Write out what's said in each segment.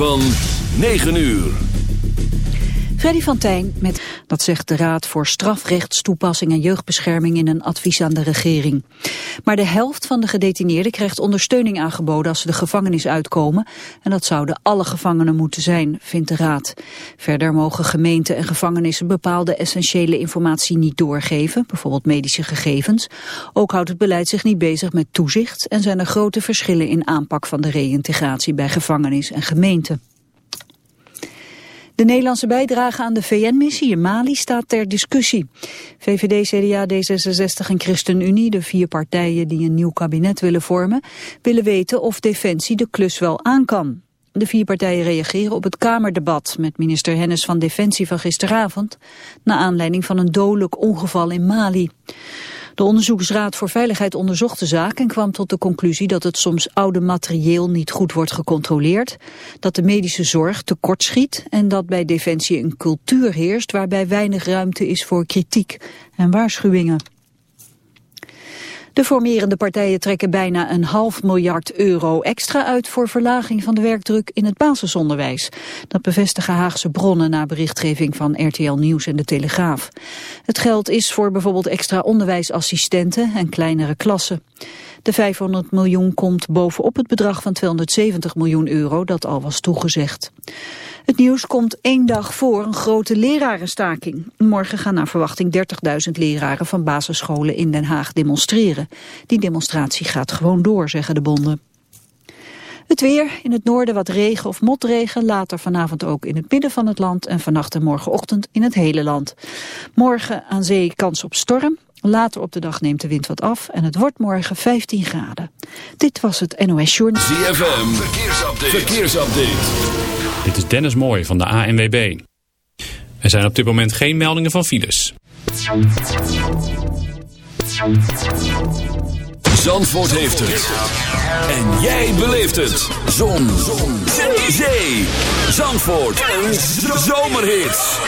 Van 9 uur. Freddy van Tijn met, dat zegt de Raad voor Strafrechtstoepassing en Jeugdbescherming in een advies aan de regering. Maar de helft van de gedetineerden krijgt ondersteuning aangeboden als ze de gevangenis uitkomen. En dat zouden alle gevangenen moeten zijn, vindt de Raad. Verder mogen gemeenten en gevangenissen bepaalde essentiële informatie niet doorgeven, bijvoorbeeld medische gegevens. Ook houdt het beleid zich niet bezig met toezicht en zijn er grote verschillen in aanpak van de reïntegratie bij gevangenis en gemeenten. De Nederlandse bijdrage aan de VN-missie in Mali staat ter discussie. VVD, CDA, D66 en ChristenUnie, de vier partijen die een nieuw kabinet willen vormen, willen weten of Defensie de klus wel aan kan. De vier partijen reageren op het Kamerdebat met minister Hennis van Defensie van gisteravond, na aanleiding van een dodelijk ongeval in Mali. De Onderzoeksraad voor Veiligheid onderzocht de zaak en kwam tot de conclusie dat het soms oude materieel niet goed wordt gecontroleerd, dat de medische zorg tekortschiet en dat bij Defensie een cultuur heerst waarbij weinig ruimte is voor kritiek en waarschuwingen. De formerende partijen trekken bijna een half miljard euro extra uit voor verlaging van de werkdruk in het basisonderwijs. Dat bevestigen Haagse bronnen na berichtgeving van RTL Nieuws en De Telegraaf. Het geld is voor bijvoorbeeld extra onderwijsassistenten en kleinere klassen. De 500 miljoen komt bovenop het bedrag van 270 miljoen euro dat al was toegezegd. Het nieuws komt één dag voor een grote lerarenstaking. Morgen gaan naar verwachting 30.000 leraren van basisscholen in Den Haag demonstreren. Die demonstratie gaat gewoon door, zeggen de bonden. Het weer, in het noorden wat regen of motregen, later vanavond ook in het midden van het land en vannacht en morgenochtend in het hele land. Morgen aan zee kans op storm, later op de dag neemt de wind wat af en het wordt morgen 15 graden. Dit was het NOS Journal. ZFM, verkeersupdate. verkeersupdate. Dit is Dennis Mooij van de ANWB. Er zijn op dit moment geen meldingen van files. Zandvoort heeft het. En jij beleeft het. Zon. Zon. Zee. Zandvoort. Een zomerhit.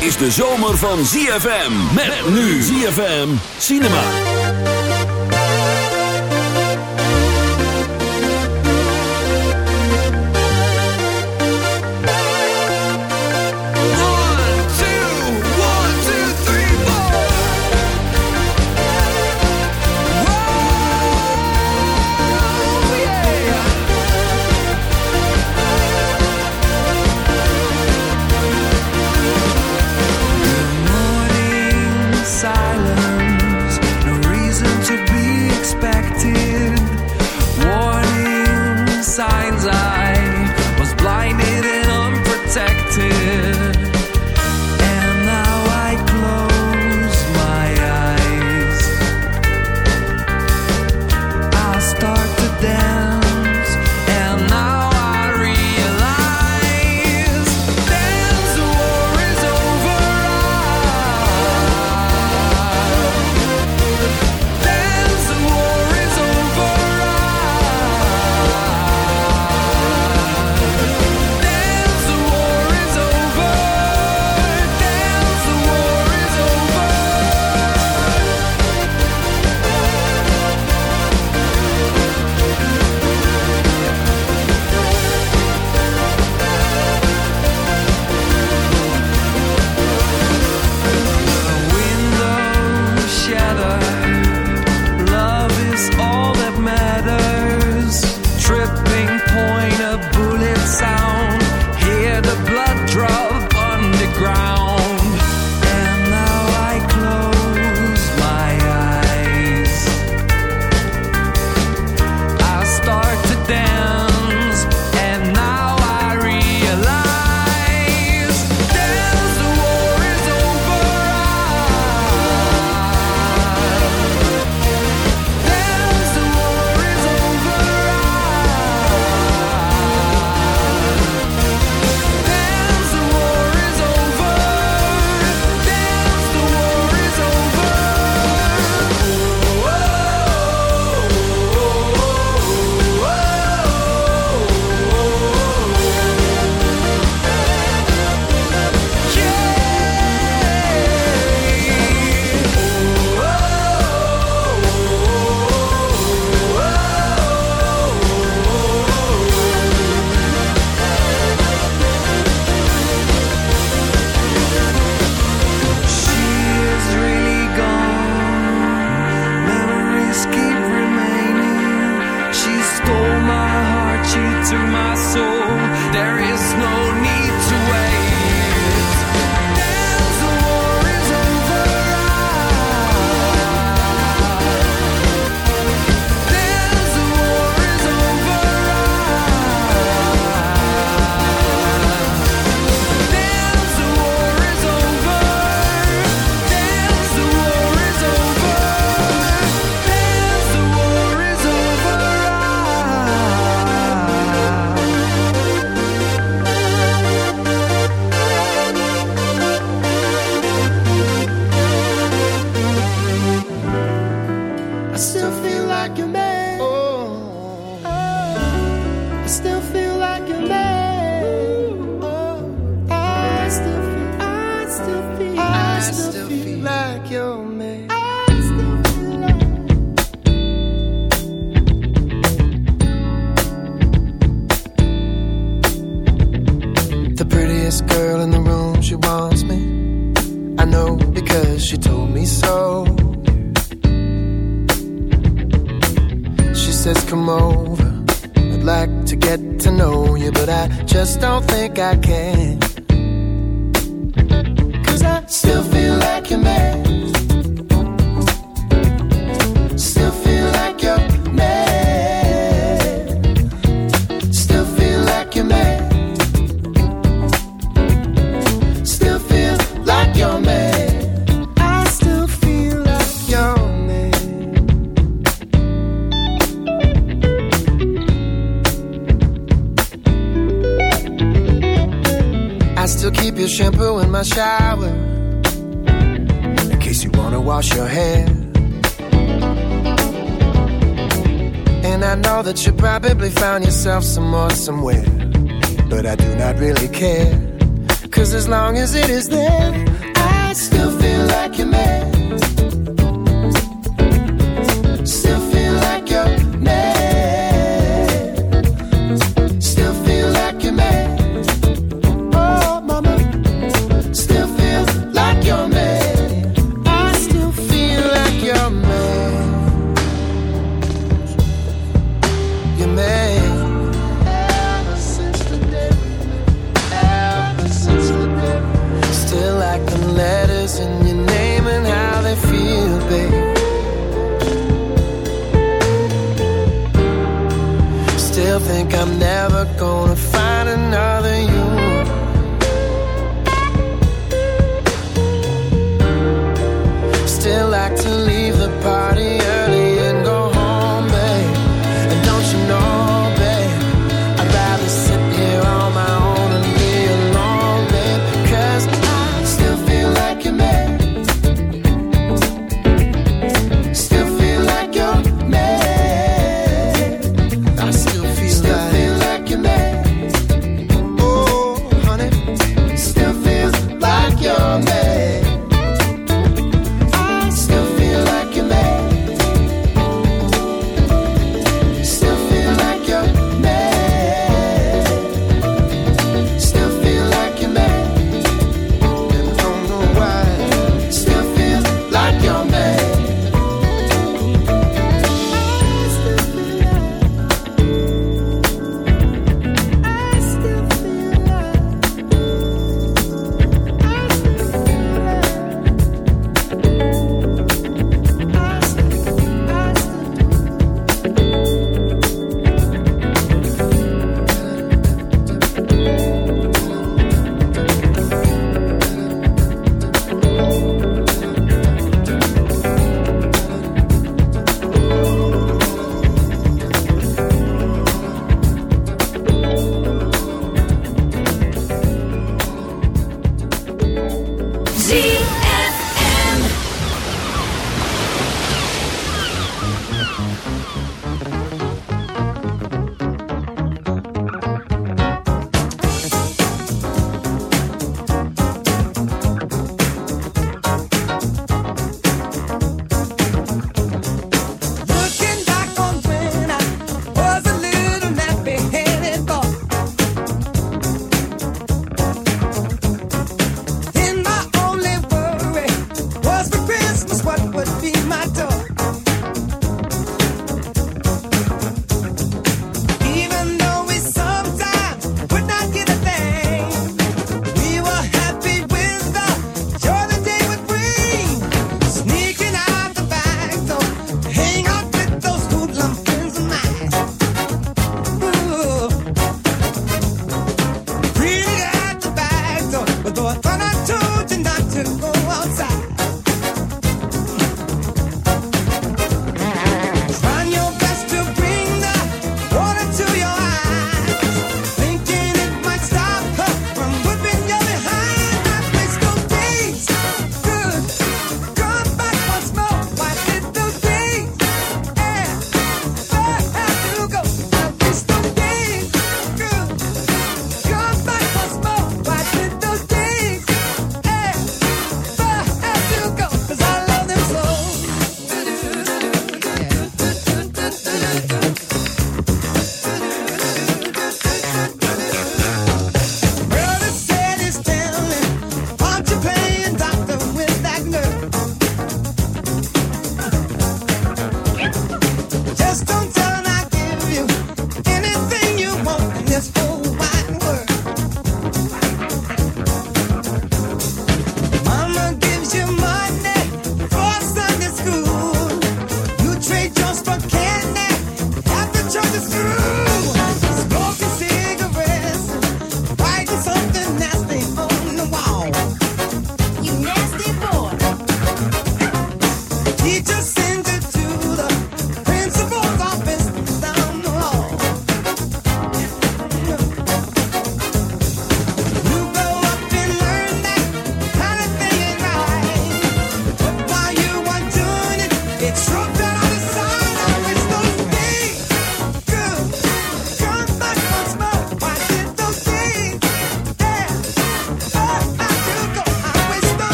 Is de zomer van ZFM. Met nu ZFM Cinema.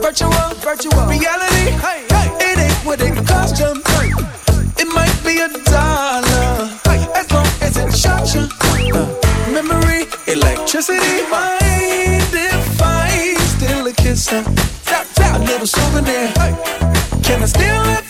virtual, virtual reality. Hey, hey. It ain't what it cost you. Hey. It might be a dollar, hey. as long as it shot you. Uh, memory, electricity, mind if I a kiss? Tap, tap, a little souvenir. Hey. Can I steal it?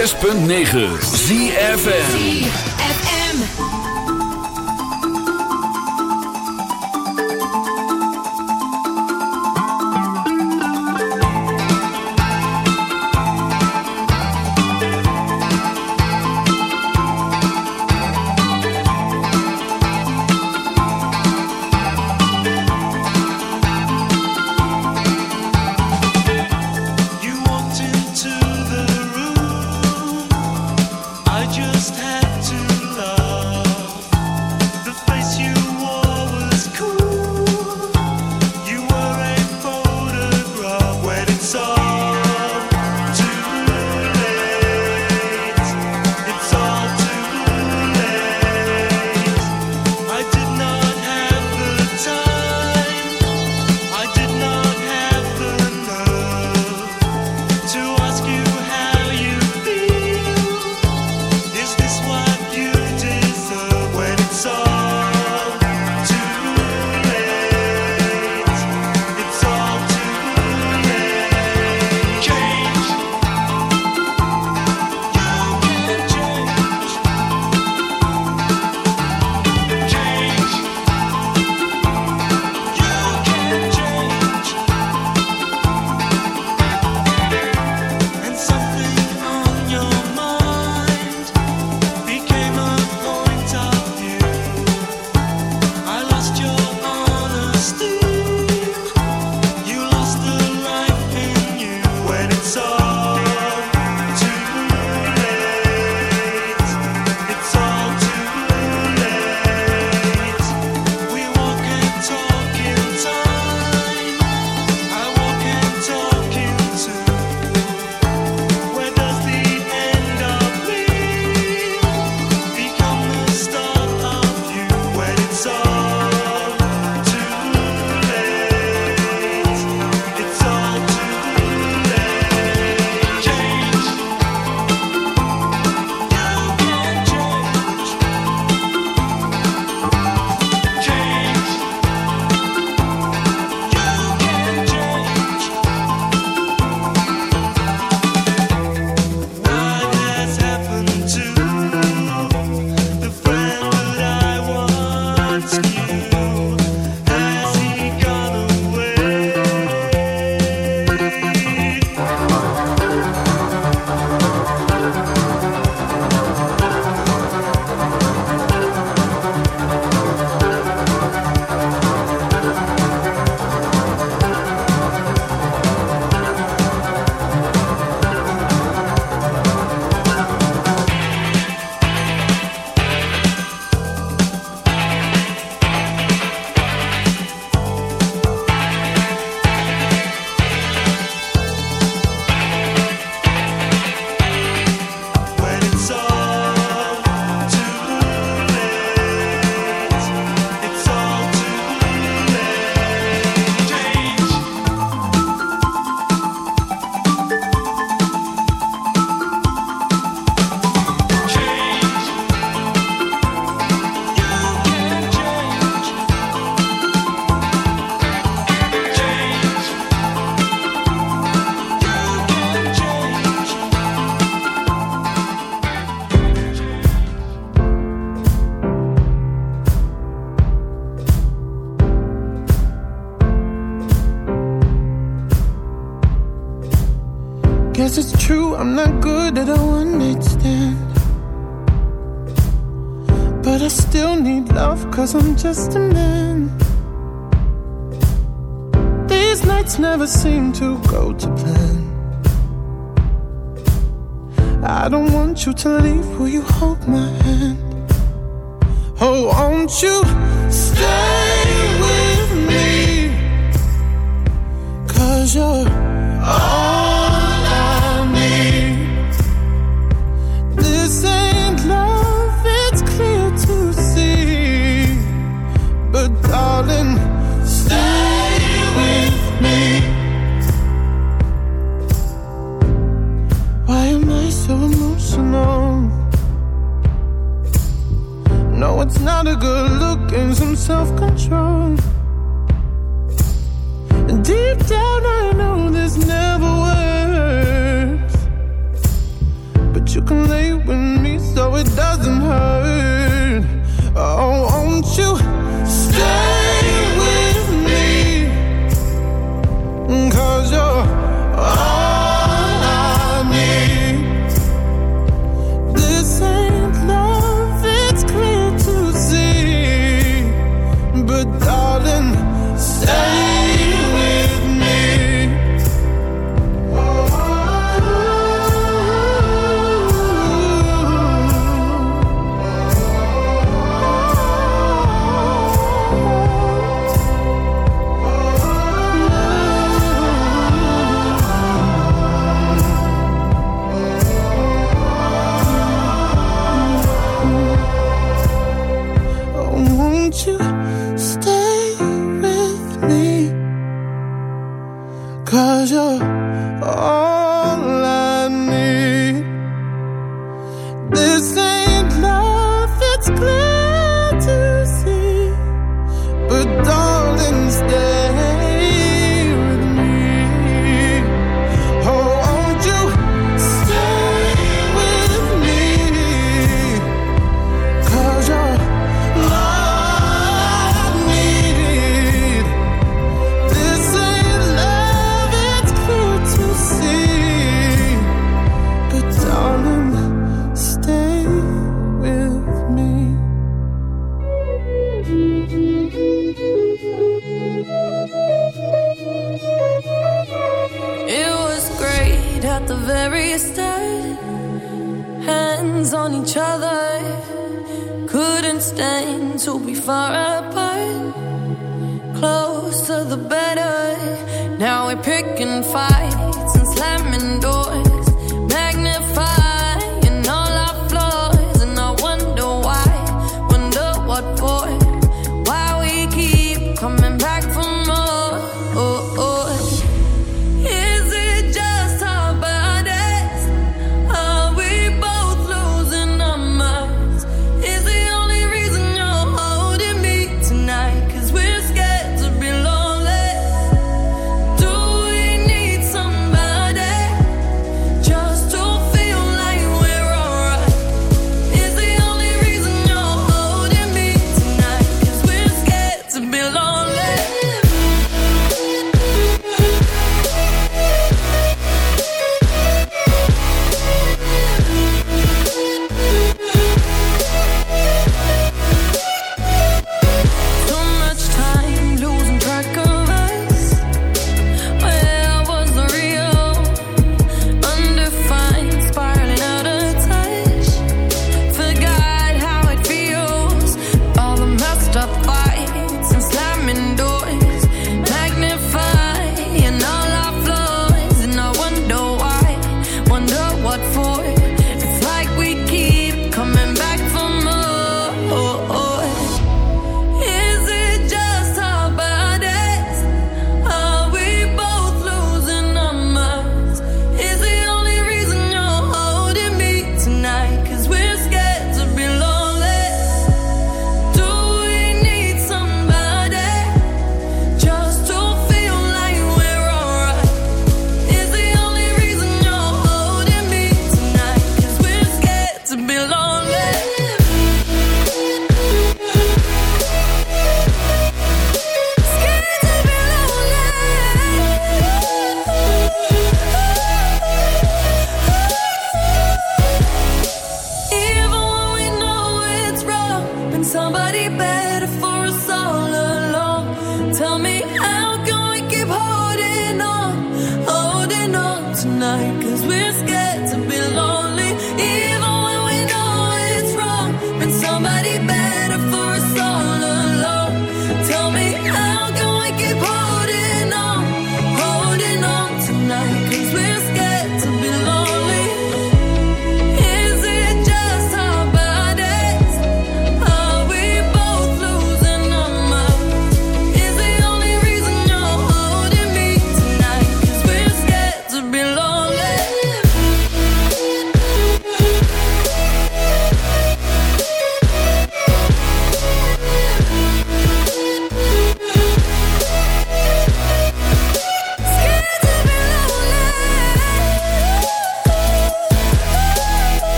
106.9 ZFM.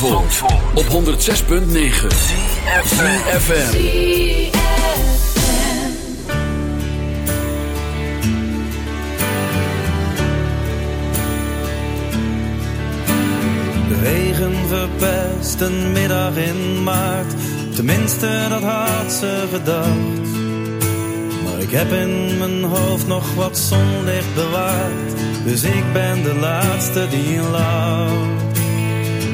Op 106.9 CFFM De regen verpest een middag in maart. Tenminste, dat had ze gedacht. Maar ik heb in mijn hoofd nog wat zonlicht bewaard. Dus ik ben de laatste die lacht.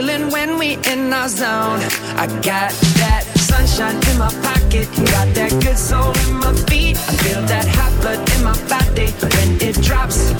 feeling when we in our zone. I got that sunshine in my pocket, got that good soul in my feet. I feel that hot blood in my body when it drops.